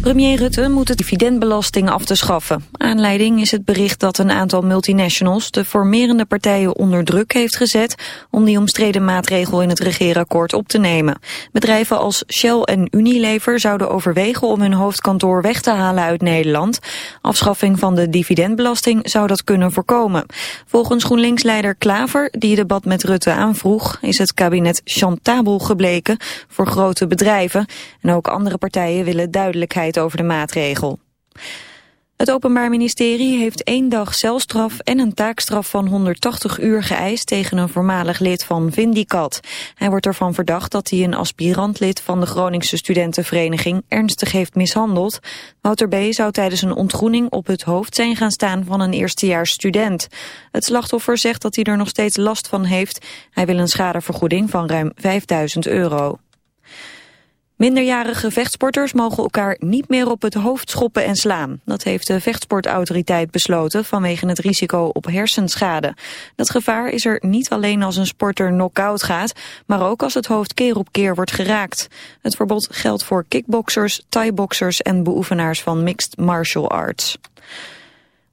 Premier Rutte moet het dividendbelasting af te schaffen. Aanleiding is het bericht dat een aantal multinationals de formerende partijen onder druk heeft gezet om die omstreden maatregel in het regeerakkoord op te nemen. Bedrijven als Shell en Unilever zouden overwegen om hun hoofdkantoor weg te halen uit Nederland. Afschaffing van de dividendbelasting zou dat kunnen voorkomen. Volgens GroenLinks-leider Klaver, die het debat met Rutte aanvroeg, is het kabinet chantabel gebleken voor grote bedrijven. En ook andere partijen willen duidelijkheid over de maatregel. Het Openbaar Ministerie heeft één dag celstraf en een taakstraf van 180 uur geëist tegen een voormalig lid van Vindicat. Hij wordt ervan verdacht dat hij een aspirantlid van de Groningse studentenvereniging ernstig heeft mishandeld. Wouter B. zou tijdens een ontgroening op het hoofd zijn gaan staan van een eerstejaars student. Het slachtoffer zegt dat hij er nog steeds last van heeft. Hij wil een schadevergoeding van ruim 5000 euro. Minderjarige vechtsporters mogen elkaar niet meer op het hoofd schoppen en slaan. Dat heeft de vechtsportautoriteit besloten vanwege het risico op hersenschade. Dat gevaar is er niet alleen als een sporter knock-out gaat, maar ook als het hoofd keer op keer wordt geraakt. Het verbod geldt voor kickboxers, thai-boxers en beoefenaars van mixed martial arts.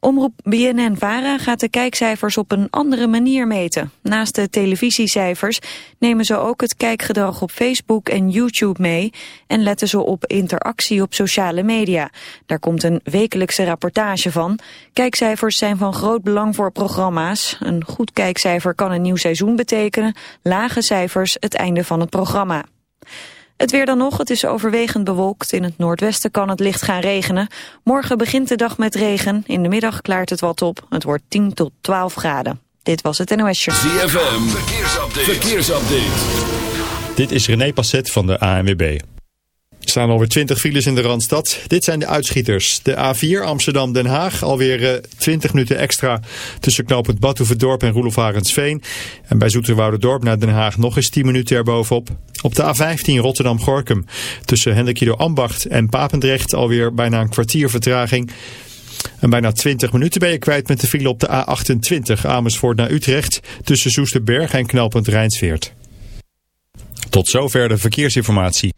Omroep BNN-VARA gaat de kijkcijfers op een andere manier meten. Naast de televisiecijfers nemen ze ook het kijkgedrag op Facebook en YouTube mee... en letten ze op interactie op sociale media. Daar komt een wekelijkse rapportage van. Kijkcijfers zijn van groot belang voor programma's. Een goed kijkcijfer kan een nieuw seizoen betekenen. Lage cijfers het einde van het programma. Het weer dan nog, het is overwegend bewolkt. In het noordwesten kan het licht gaan regenen. Morgen begint de dag met regen. In de middag klaart het wat op. Het wordt 10 tot 12 graden. Dit was het NOS Show. ZFM, verkeersupdate. verkeersupdate. Dit is René Passet van de ANWB. Er staan alweer 20 files in de Randstad. Dit zijn de uitschieters. De A4 Amsterdam-Den Haag. Alweer 20 minuten extra tussen knooppunt Badhoevedorp en Roelof Arendsveen. En bij Dorp naar Den Haag nog eens 10 minuten erbovenop. Op de A15 Rotterdam-Gorkum. Tussen Hendrikido Ambacht en Papendrecht alweer bijna een kwartier vertraging. En bijna 20 minuten ben je kwijt met de file op de A28 Amersfoort naar Utrecht. Tussen Soesterberg en knooppunt Rijnsveert. Tot zover de verkeersinformatie.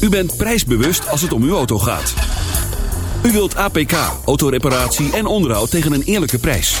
U bent prijsbewust als het om uw auto gaat. U wilt APK, autoreparatie en onderhoud tegen een eerlijke prijs.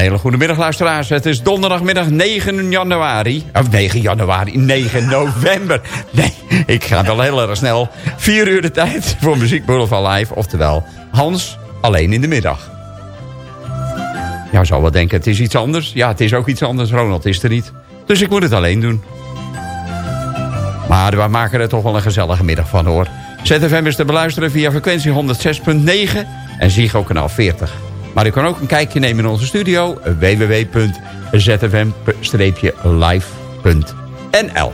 Hele goede middag luisteraars. Het is donderdagmiddag 9 januari. Of 9 januari, 9 november. Nee, ik ga wel heel erg snel. 4 uur de tijd voor Muziek Boulevard Live. Oftewel, Hans alleen in de middag. Ja, zou wel denken, het is iets anders. Ja, het is ook iets anders. Ronald is er niet. Dus ik moet het alleen doen. Maar we maken er toch wel een gezellige middag van hoor. ZFM is te beluisteren via frequentie 106.9 en Ziggo kanaal 40. Maar u kan ook een kijkje nemen in onze studio. www.zfm-live.nl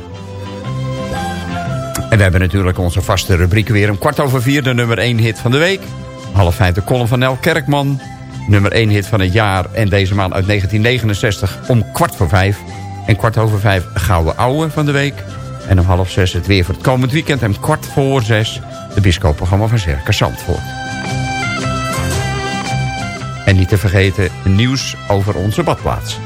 En we hebben natuurlijk onze vaste rubrieken weer. Om kwart over vier de nummer 1 hit van de week. Half vijf de column van Nel Kerkman. Nummer 1 hit van het jaar. En deze maand uit 1969 om kwart voor vijf. En kwart over vijf Gouden Ouwe van de week. En om half zes het weer voor het komend weekend. En kwart voor zes de bioscoopprogramma van Circus Zandvoort. En niet te vergeten nieuws over onze badplaats.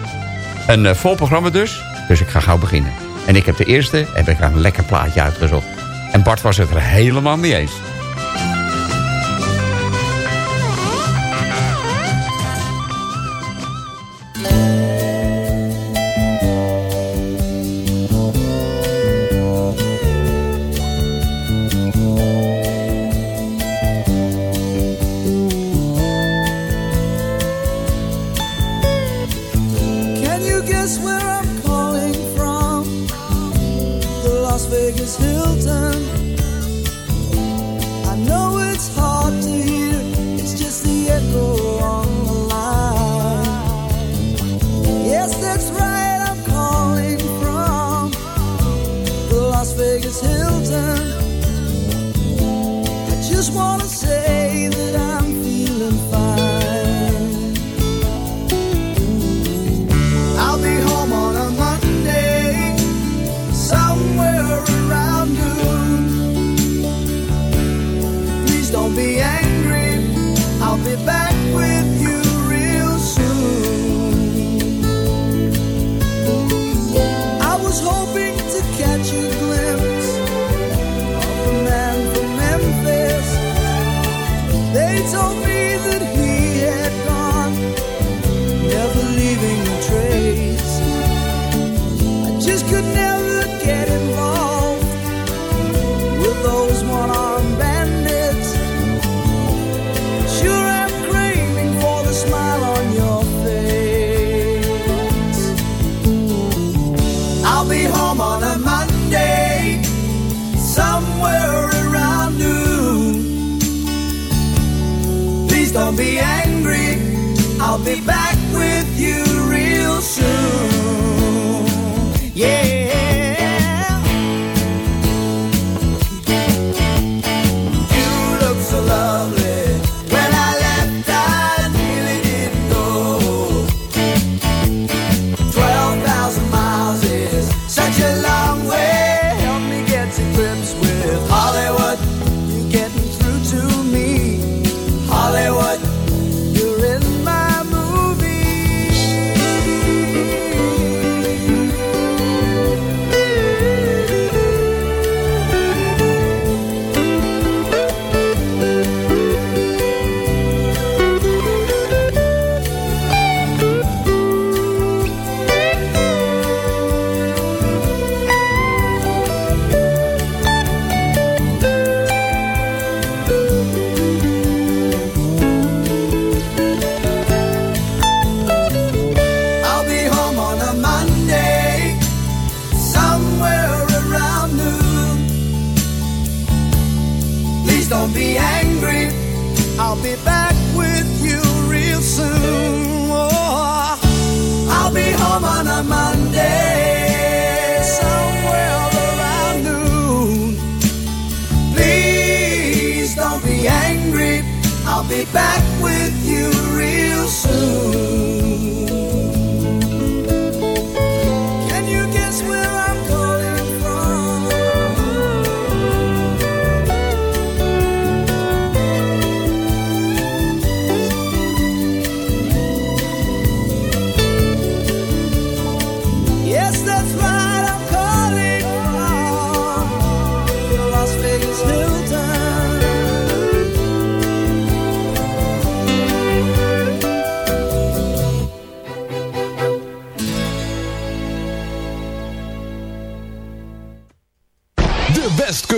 Een eh, vol programma dus, dus ik ga gauw beginnen. En ik heb de eerste, heb ik een lekker plaatje uitgezocht. En Bart was het er helemaal mee eens.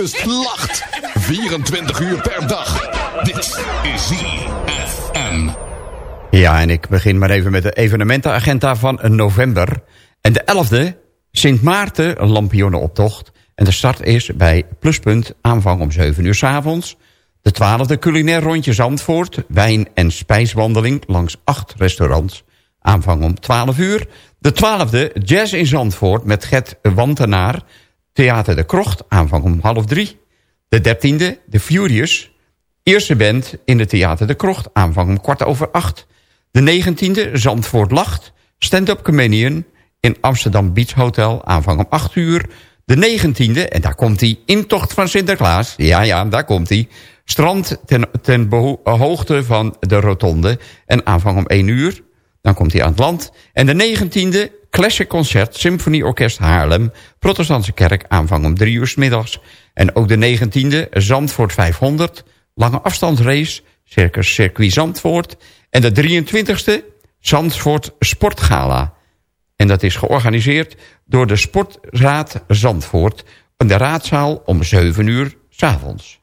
Westkust lacht. 24 uur per dag. Dit is ZFM. Ja, en ik begin maar even met de evenementenagenda van november. En de 11e, Sint Maarten Lampionnenoptocht. En de start is bij Pluspunt, aanvang om 7 uur s avonds. De 12e, culinair rondje Zandvoort. Wijn- en spijswandeling langs acht restaurants. Aanvang om 12 uur. De 12e, Jazz in Zandvoort met Gert Wantenaar. Theater de Krocht, aanvang om half drie. De dertiende, The Furious. Eerste band in het Theater de Krocht, aanvang om kwart over acht. De negentiende, Zandvoort Lacht. Stand-up comedian in Amsterdam Beach Hotel, aanvang om acht uur. De negentiende, en daar komt die intocht van Sinterklaas. Ja, ja, daar komt hij. Strand ten, ten hoogte van de rotonde. En aanvang om één uur. Dan komt hij aan het land. En de negentiende, Classic Concert, Symfonieorkest Haarlem... Protestantse Kerk, aanvang om drie uur s middags. En ook de 19e, Zandvoort 500, lange afstandsrace... Circus Circuit Zandvoort. En de 23e, Zandvoort Sportgala. En dat is georganiseerd door de Sportraad Zandvoort... in de raadzaal om 7 uur s'avonds. avonds.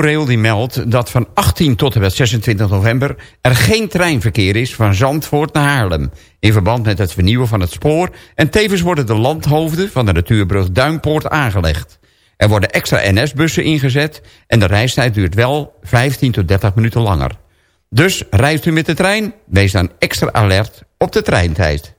ProRail die meldt dat van 18 tot en met 26 november... er geen treinverkeer is van Zandvoort naar Haarlem... in verband met het vernieuwen van het spoor... en tevens worden de landhoofden van de natuurbrug Duinpoort aangelegd. Er worden extra NS-bussen ingezet... en de reistijd duurt wel 15 tot 30 minuten langer. Dus reist u met de trein, wees dan extra alert op de treintijd.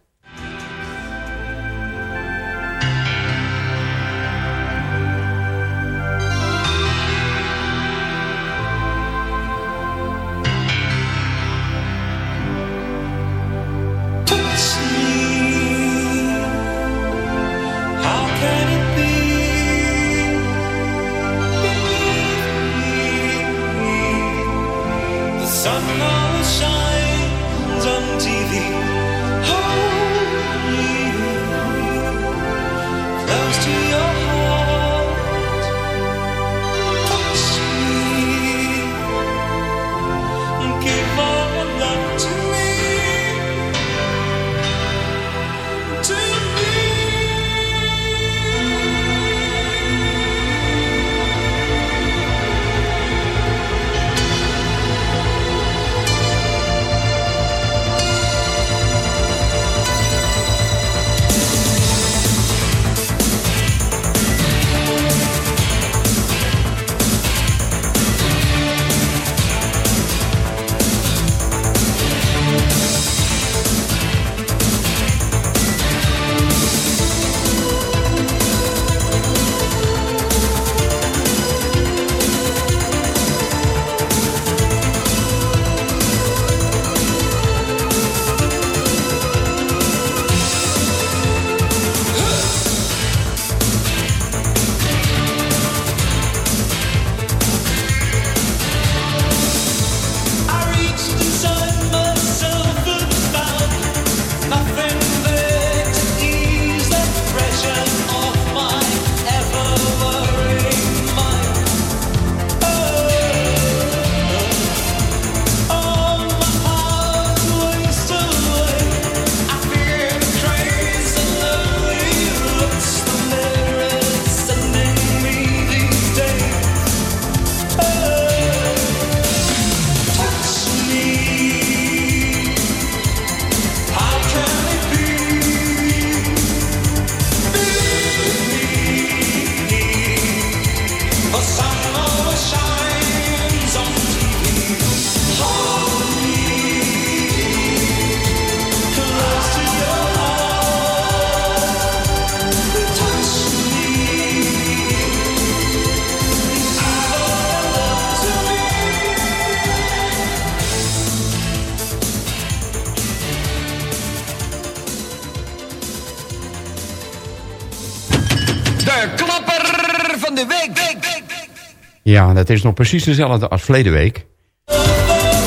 Ja, dat is nog precies dezelfde als verleden week.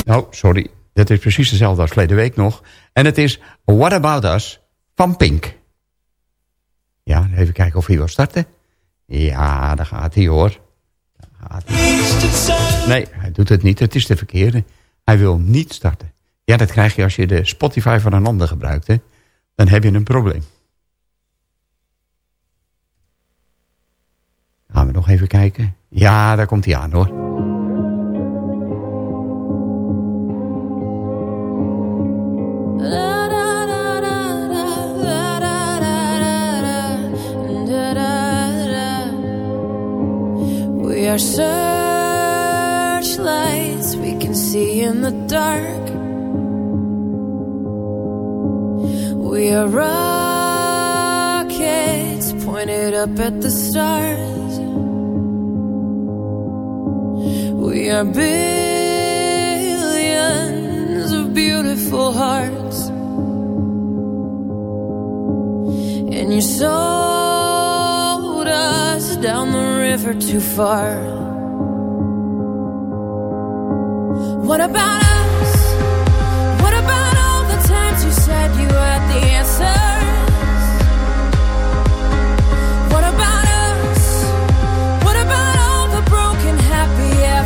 Oh, sorry. Dat is precies dezelfde als verleden week nog. En het is What About Us van Pink. Ja, even kijken of hij wil starten. Ja, daar gaat hij hoor. Nee, hij doet het niet. Het is de verkeerde. Hij wil niet starten. Ja, dat krijg je als je de Spotify van een ander gebruikt. Hè? Dan heb je een probleem. Gaan we nog even kijken. Ja, daar komt hij aan hoor. We are searchlights we can see in the dark. We are rockets pointed up at the stars. We are billions of beautiful hearts. And you sold us down the river too far. What about us? What about all the times you said you had the answers?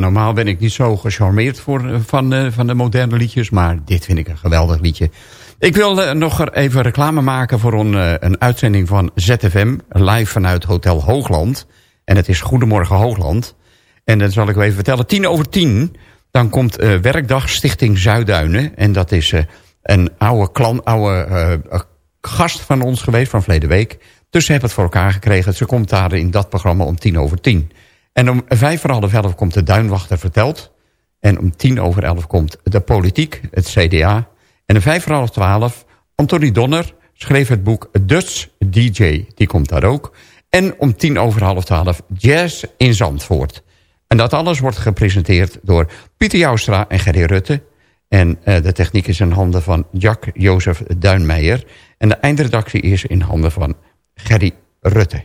Normaal ben ik niet zo gecharmeerd voor, eh, van, eh, van de moderne liedjes. Maar dit vind ik een geweldig liedje. Ik wil eh, nog even reclame maken voor een, een uitzending van ZFM. Live vanuit Hotel Hoogland. En het is Goedemorgen Hoogland. En dat zal ik u even vertellen. Tien over tien. Dan komt eh, Werkdag Stichting Zuiduinen. En dat is een oude, klant, oude gast van ons geweest van verleden week. Dus ze hebben het voor elkaar gekregen. Ze komt daar in dat programma om tien over tien. En om vijf voor half elf komt de Duinwachter verteld. En om tien over elf komt de politiek, het CDA. En om vijf voor half twaalf, Anthony Donner schreef het boek Dutch DJ. Die komt daar ook. En om tien over half twaalf Jazz in Zandvoort. En dat alles wordt gepresenteerd door Pieter Joustra en Gerry Rutte. En eh, de techniek is in handen van Jack Jozef Duinmeijer. En de eindredactie is in handen van Gerry Rutte.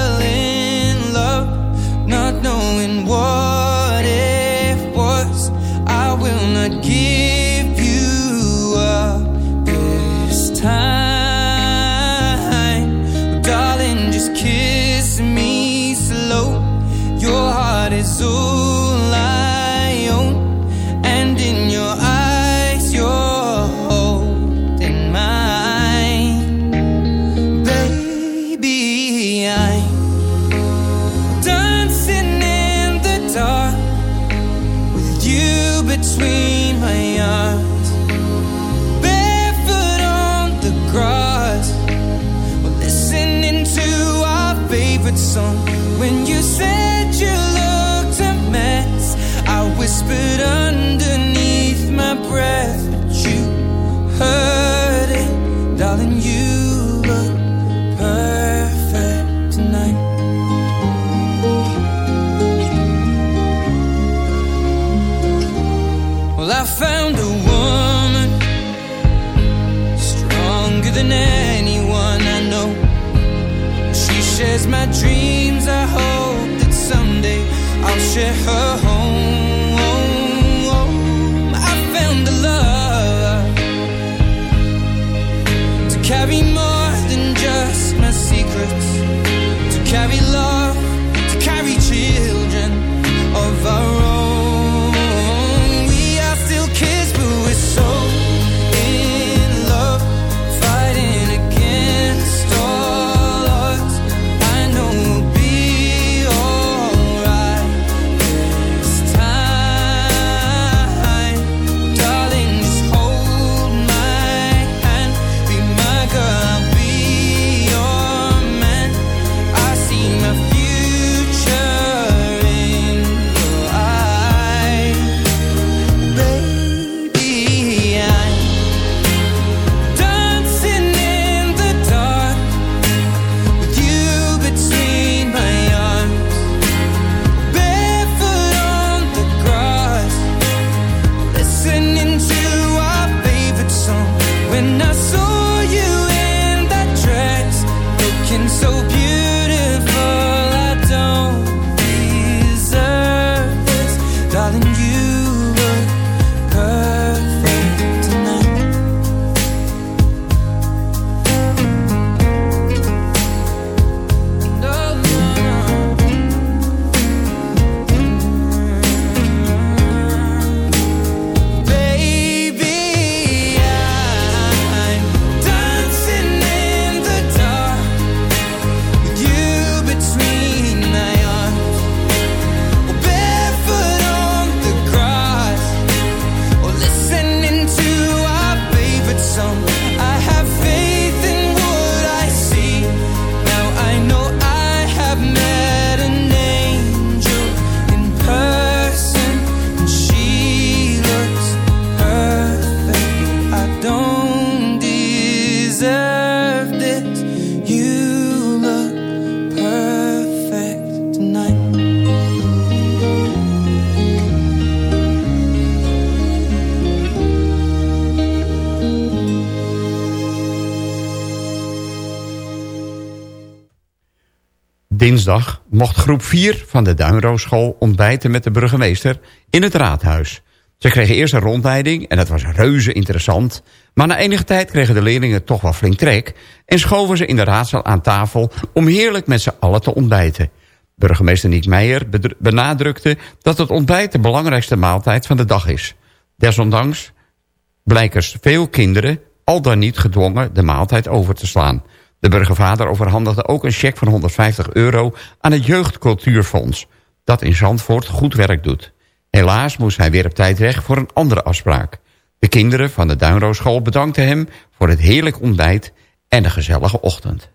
مكة my dreams. I hope that someday I'll share her home. I found a love to carry more dinsdag mocht groep 4 van de Duinrooschool ontbijten met de burgemeester in het raadhuis. Ze kregen eerst een rondleiding en dat was reuze interessant. Maar na enige tijd kregen de leerlingen toch wel flink trek... en schoven ze in de raadzaal aan tafel om heerlijk met z'n allen te ontbijten. Burgemeester Niek Meijer benadrukte dat het ontbijt de belangrijkste maaltijd van de dag is. Desondanks blijken veel kinderen al dan niet gedwongen de maaltijd over te slaan. De burgervader overhandigde ook een cheque van 150 euro aan het Jeugdcultuurfonds... dat in Zandvoort goed werk doet. Helaas moest hij weer op tijd weg voor een andere afspraak. De kinderen van de Duinrooschool bedankten hem voor het heerlijk ontbijt en de gezellige ochtend.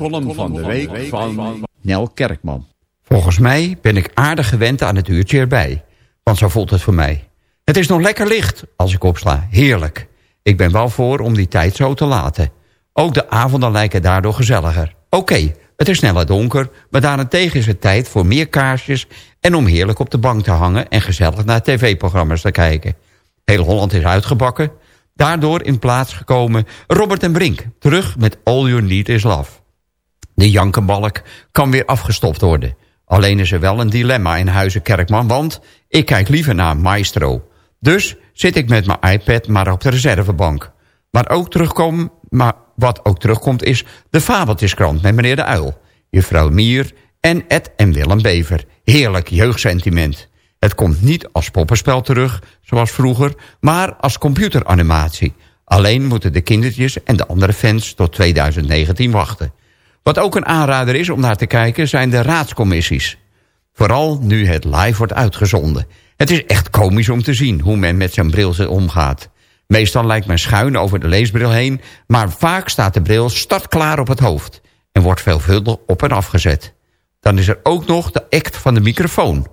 Column van de week van Nel Kerkman. Volgens mij ben ik aardig gewend aan het uurtje erbij. Want zo voelt het voor mij. Het is nog lekker licht als ik opsla. Heerlijk. Ik ben wel voor om die tijd zo te laten. Ook de avonden lijken daardoor gezelliger. Oké, het is sneller donker, maar daarentegen is het tijd voor meer kaarsjes... en om heerlijk op de bank te hangen en gezellig naar tv-programma's te kijken. Heel Holland is uitgebakken. Daardoor in plaats gekomen Robert en Brink. Terug met All You Need Is Love. De jankenbalk kan weer afgestopt worden. Alleen is er wel een dilemma in Huizen Kerkman, want ik kijk liever naar Maestro. Dus zit ik met mijn iPad maar op de reservebank. Maar ook terugkomen, maar wat ook terugkomt is de Fabeltjeskrant met meneer de Uil. Juffrouw Mier en Ed en Willem Bever. Heerlijk jeugdsentiment. Het komt niet als poppenspel terug, zoals vroeger, maar als computeranimatie. Alleen moeten de kindertjes en de andere fans tot 2019 wachten. Wat ook een aanrader is om naar te kijken zijn de raadscommissies. Vooral nu het live wordt uitgezonden. Het is echt komisch om te zien hoe men met zijn bril omgaat. Meestal lijkt men schuin over de leesbril heen... maar vaak staat de bril startklaar op het hoofd... en wordt veelvuldig op en afgezet. Dan is er ook nog de act van de microfoon.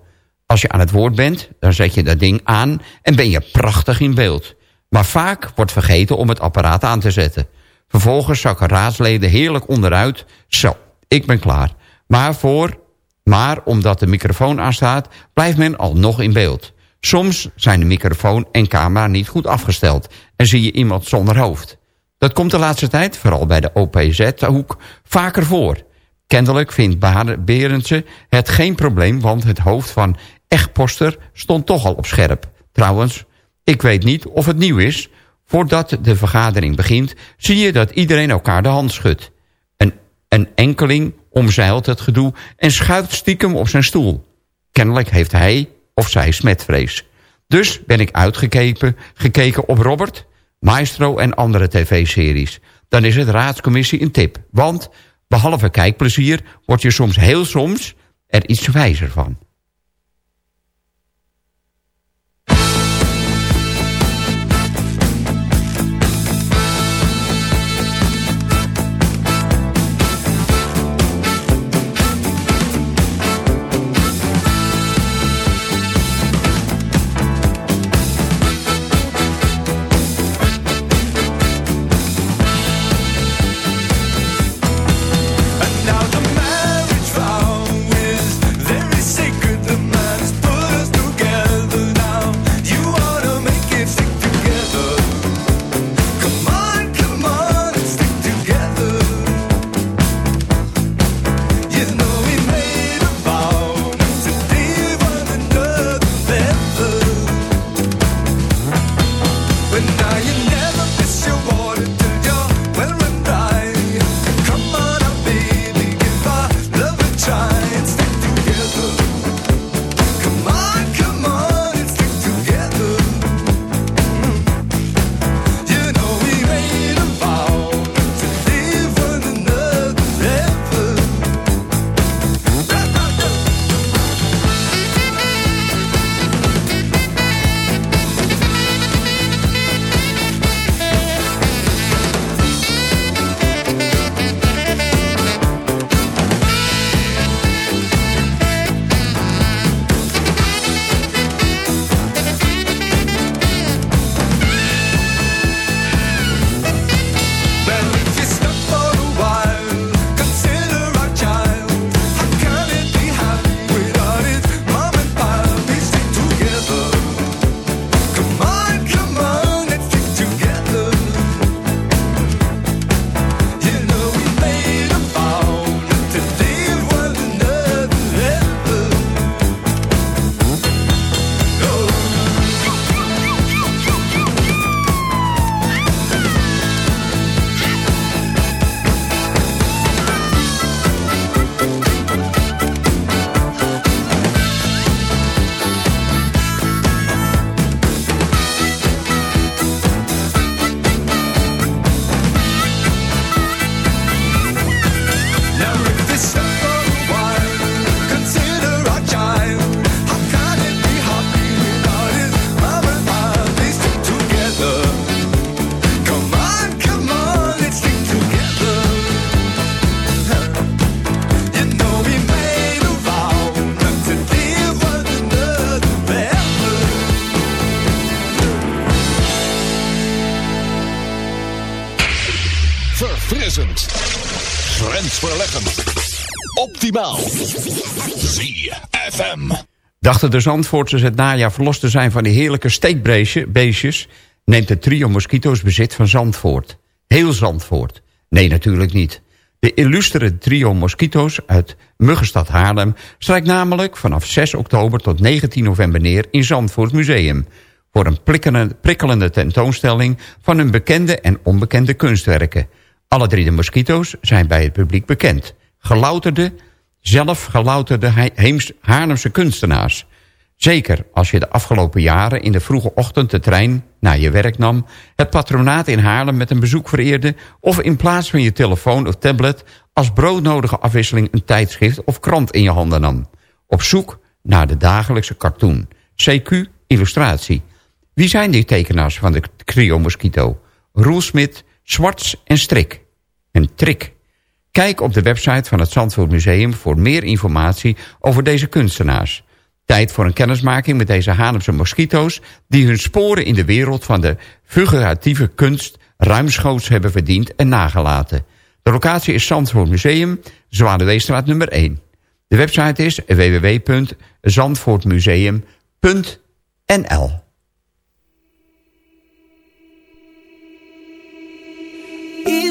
Als je aan het woord bent, dan zet je dat ding aan... en ben je prachtig in beeld. Maar vaak wordt vergeten om het apparaat aan te zetten. Vervolgens zakken raadsleden heerlijk onderuit. Zo, ik ben klaar. Maar, voor, maar omdat de microfoon aanstaat, blijft men al nog in beeld. Soms zijn de microfoon en camera niet goed afgesteld... en zie je iemand zonder hoofd. Dat komt de laatste tijd, vooral bij de OPZ-hoek, vaker voor. Kennelijk vindt Berendsen het geen probleem... want het hoofd van Echtposter stond toch al op scherp. Trouwens, ik weet niet of het nieuw is... Voordat de vergadering begint, zie je dat iedereen elkaar de hand schudt. Een, enkeling omzeilt het gedoe en schuift stiekem op zijn stoel. Kennelijk heeft hij of zij smetvrees. Dus ben ik uitgekeken gekeken op Robert, Maestro en andere tv-series. Dan is het raadscommissie een tip. Want behalve kijkplezier word je soms heel soms er iets wijzer van. Verfrissend. Grensverleggend. Optimaal. ZFM. Dachten de Zandvoorters het najaar verlost te zijn van die heerlijke steekbeestjes... neemt het trio Mosquito's bezit van Zandvoort. Heel Zandvoort. Nee, natuurlijk niet. De illustere trio Mosquito's uit Muggenstad Haarlem... strijkt namelijk vanaf 6 oktober tot 19 november neer in Zandvoort Museum... voor een prikkelende tentoonstelling van hun bekende en onbekende kunstwerken. Alle drie de Mosquito's zijn bij het publiek bekend. Gelouterde, zelf gelouterde He- Heems- Haarlemse kunstenaars. Zeker als je de afgelopen jaren in de vroege ochtend de trein naar je werk nam... het patronaat in Haarlem met een bezoek vereerde... of in plaats van je telefoon of tablet als broodnodige afwisseling... een tijdschrift of krant in je handen nam. Op zoek naar de dagelijkse cartoon. CQ Illustratie. Wie zijn die tekenaars van de Trio Mosquito? Roel Smit, Zwarts en strik. Een trick. Kijk op de website van het Zandvoort Museum voor meer informatie over deze kunstenaars. Tijd voor een kennismaking met deze Hanemse mosquito's... die hun sporen in de wereld van de figuratieve kunst... ruimschoots hebben verdiend en nagelaten. De locatie is Zandvoort Museum, Zwaardeweestraat nummer 1. De website is www.zandvoortmuseum.nl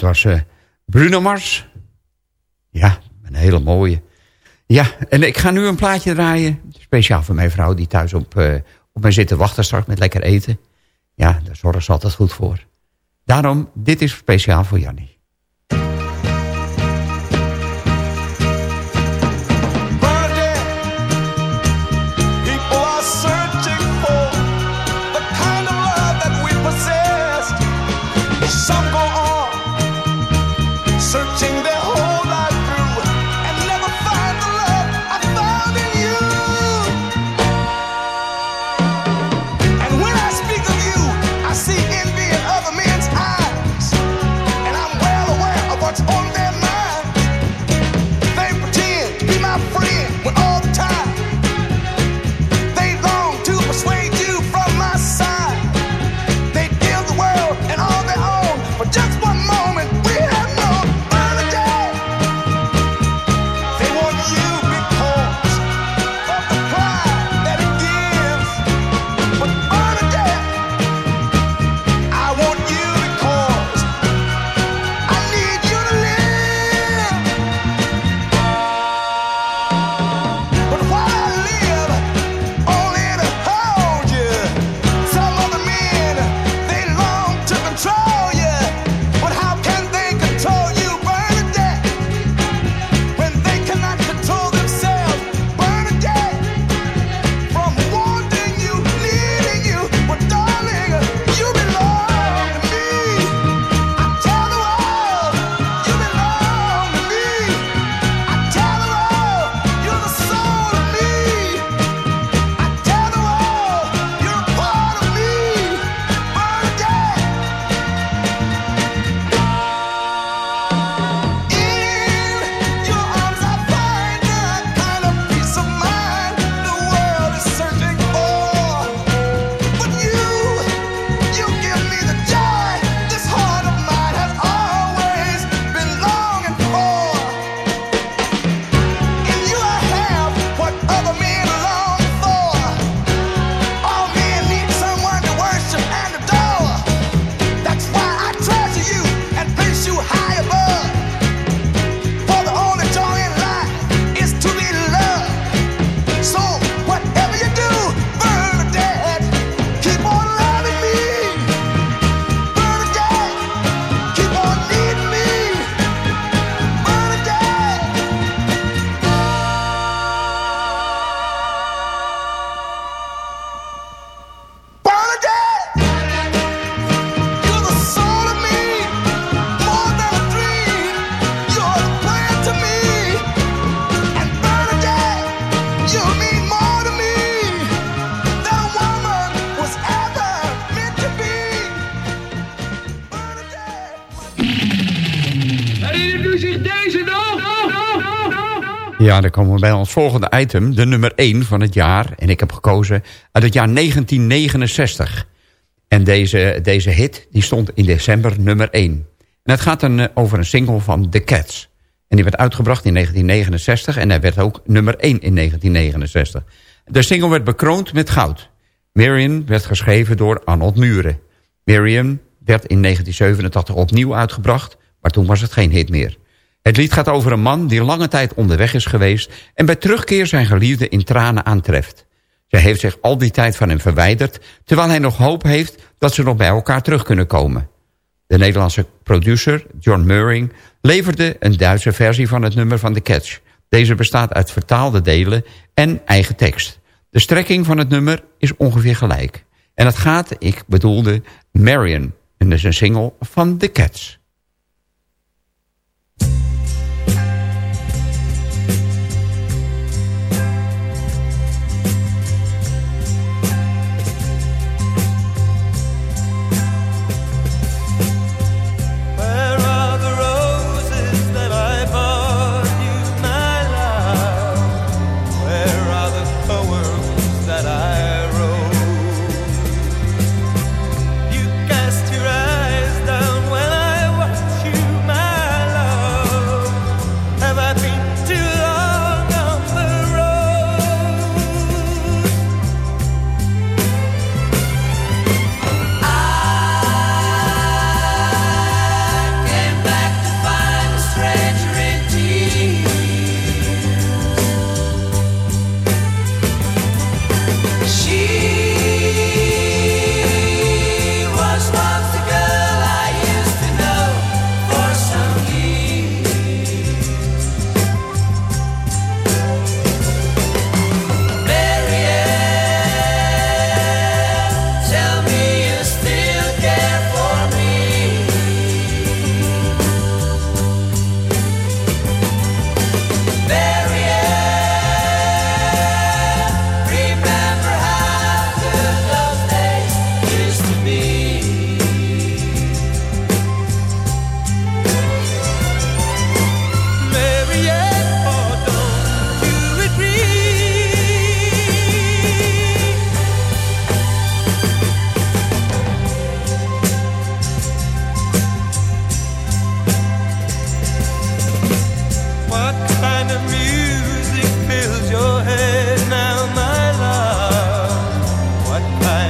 dat was eh, Bruno Mars. Ja, een hele mooie. Ja, en ik ga nu een plaatje draaien. Speciaal voor mijn vrouw die thuis op, uh, op mij zit te wachten straks met lekker eten. Ja, daar zorgen ze altijd goed voor. Daarom, dit is speciaal voor Jannie. Dan komen we bij ons volgende item, de nummer 1 van het jaar. En ik heb gekozen uit het jaar 1969. En deze, deze hit die stond in december nummer 1. En het gaat een, eh, over een single van The Cats. En die werd uitgebracht in 1969 en hij werd ook nummer 1 in 1969. De single werd bekroond met goud. Marion werd geschreven door Arnold Muren. Marion werd in 1987 opnieuw uitgebracht, maar toen was het geen hit meer. Het lied gaat over een man die lange tijd onderweg is geweest... en bij terugkeer zijn geliefde in tranen aantreft. Zij heeft zich al die tijd van hem verwijderd... terwijl hij nog hoop heeft dat ze nog bij elkaar terug kunnen komen. De Nederlandse producer, John Muring, leverde een Duitse versie van het nummer van The Catch. Deze bestaat uit vertaalde delen en eigen tekst. De strekking van het nummer is ongeveer gelijk. En het gaat, ik bedoelde, Marion. En dat is een single van The Cats.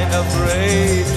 What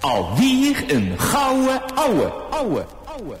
Alweer een gouden ouwe, ouwe, ouwe.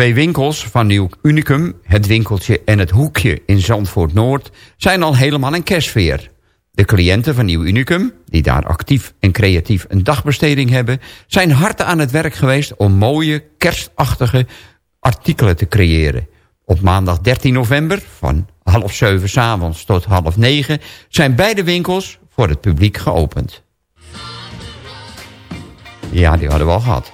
Twee winkels van Nieuw Unicum, het winkeltje en het hoekje in Zandvoort Noord... zijn al helemaal in kerstfeer. De cliënten van Nieuw Unicum, die daar actief en creatief een dagbesteding hebben... zijn hard aan het werk geweest om mooie, kerstachtige artikelen te creëren. Op maandag 13 november, van half zeven s avonds tot half negen... zijn beide winkels voor het publiek geopend. Ja, die hadden we al gehad.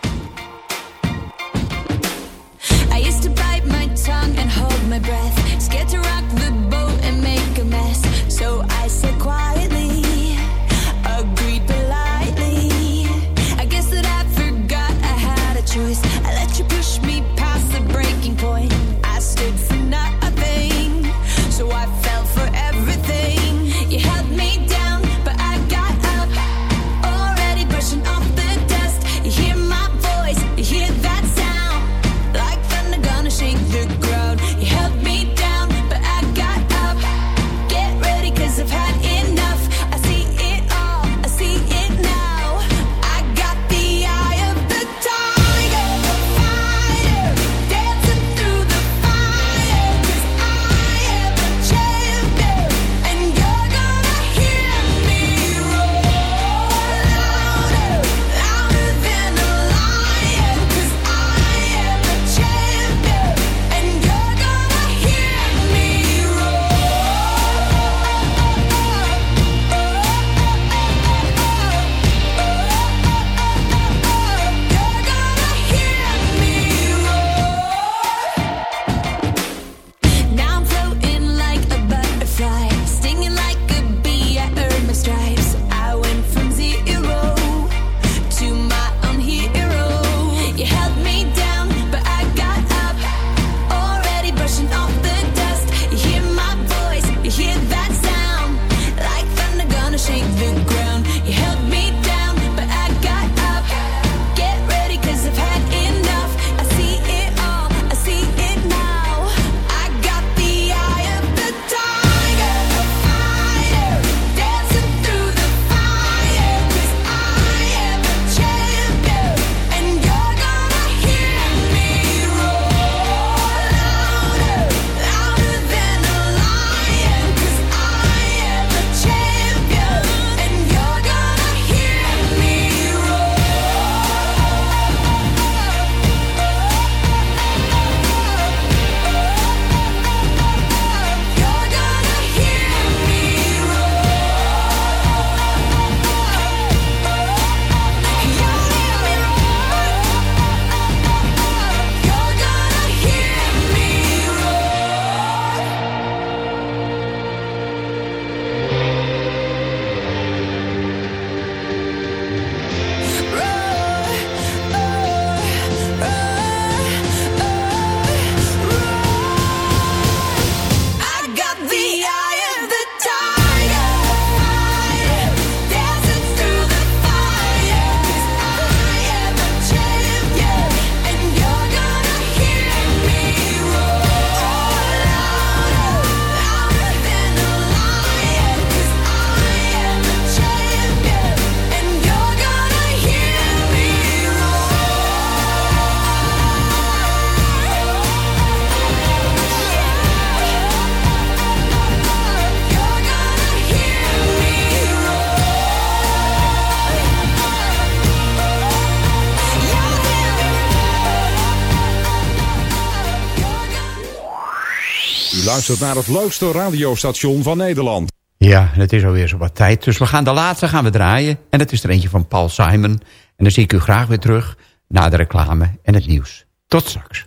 Luistert naar het leukste radiostation van Nederland. Ja, het is alweer zo wat tijd. Dus we gaan de laatste gaan we draaien. En dat is er eentje van Paul Simon. En dan zie ik u graag weer terug na de reclame en het nieuws. Tot straks.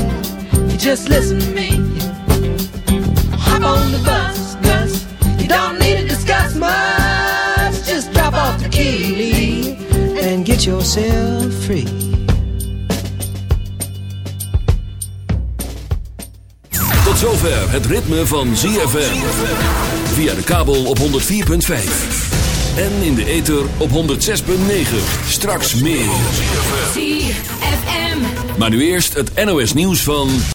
Just listen to me. Hop on the bus, Gus. You don't need to discuss much. Just drop off the key, and get yourself free. Tot zover het ritme van ZFM. Via de kabel op 104.5. En in de ether op 106.9. Straks meer. ZFM. Maar nu eerst het NOS nieuws van...